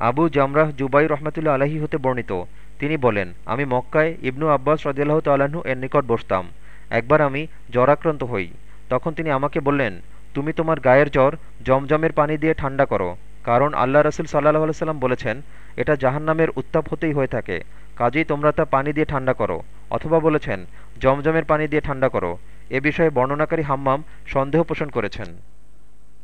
আবু জামরাহ জুবাই রহমতুল্লা আলাহি হতে বর্ণিত। তিনি বলেন, আমি মক্কায় ইবনু আব্বাস রদিয়াল্লাহ তাল্লাহ্ন এর নিকট বসতাম। একবার আমি জ্বরাক্রান্ত হই। তখন তিনি আমাকে বললেন, তুমি তোমার গায়ের জ্বর জমজমের পানি দিয়ে ঠান্ডা করো। কারণ আল্লাহ রসুল সাল্লাহ সাল্লাম বলেছেন, এটা জাহান্নামের উত্তাপ হতেই হয়ে থাকে। কাজেই তোমরা তা পানি দিয়ে ঠান্ডা করো। অথবা বলেছেন, জমজমের পানি দিয়ে ঠান্ডা করো। এ বিষয়ে বর্ণনাকারী হাম্মাম সন্দেহ পোষণ করেছেন।